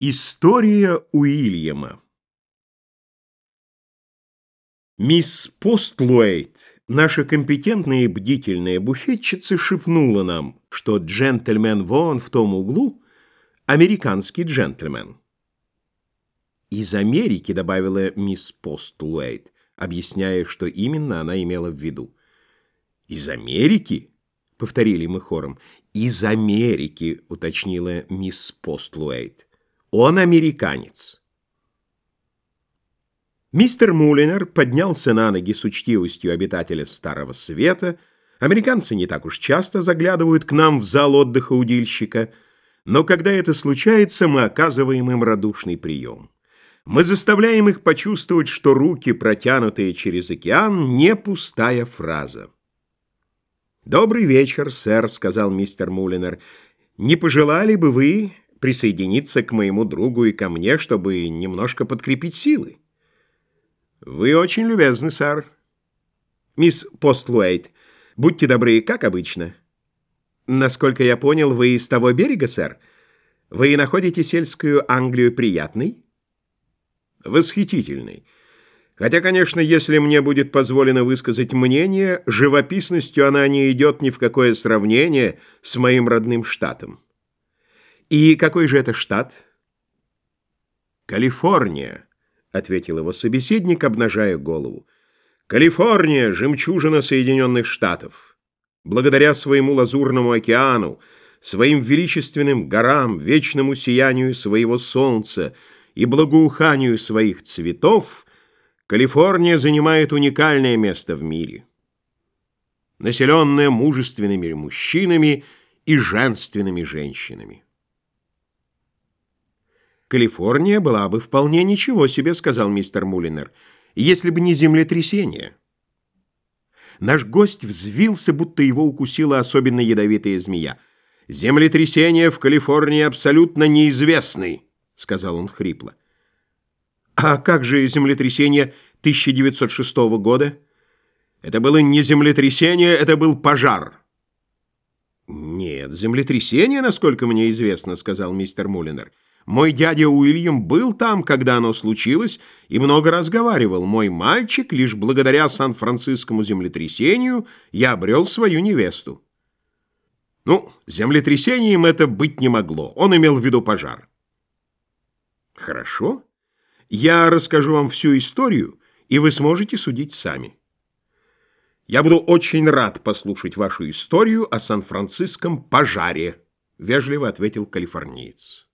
История Уильяма Мисс Постлуэйт, наша компетентная и бдительная буфетчица, шепнула нам, что джентльмен вон в том углу — американский джентльмен. «Из Америки», — добавила мисс Постлуэйт, объясняя, что именно она имела в виду. «Из Америки?» — повторили мы хором. «Из Америки», — уточнила мисс Постлуэйт. Он американец. Мистер Мулинер поднялся на ноги с учтивостью обитателя Старого Света. Американцы не так уж часто заглядывают к нам в зал отдыха удильщика, но когда это случается, мы оказываем им радушный прием. Мы заставляем их почувствовать, что руки, протянутые через океан, не пустая фраза. «Добрый вечер, сэр», — сказал мистер Мулинер. «Не пожелали бы вы присоединиться к моему другу и ко мне, чтобы немножко подкрепить силы. Вы очень любезны, сэр. Мисс Постлуэйт, будьте добры, как обычно. Насколько я понял, вы из того берега, сэр? Вы находите сельскую Англию приятной? Восхитительной. Хотя, конечно, если мне будет позволено высказать мнение, живописностью она не идет ни в какое сравнение с моим родным штатом. «И какой же это штат?» «Калифорния», — ответил его собеседник, обнажая голову. «Калифорния — жемчужина Соединенных Штатов. Благодаря своему лазурному океану, своим величественным горам, вечному сиянию своего солнца и благоуханию своих цветов, Калифорния занимает уникальное место в мире. Населенная мужественными мужчинами и женственными женщинами. «Калифорния была бы вполне ничего себе», — сказал мистер Мулинер, «если бы не землетрясение». Наш гость взвился, будто его укусила особенно ядовитая змея. «Землетрясения в Калифорнии абсолютно неизвестны», — сказал он хрипло. «А как же землетрясение 1906 года?» «Это было не землетрясение, это был пожар». «Нет, землетрясение, насколько мне известно», — сказал мистер Мулинер. Мой дядя Уильям был там, когда оно случилось, и много разговаривал. Мой мальчик, лишь благодаря Сан-Францискому землетрясению, я обрел свою невесту. Ну, землетрясением это быть не могло. Он имел в виду пожар. Хорошо. Я расскажу вам всю историю, и вы сможете судить сами. Я буду очень рад послушать вашу историю о Сан-Франциском пожаре, вежливо ответил калифорниец.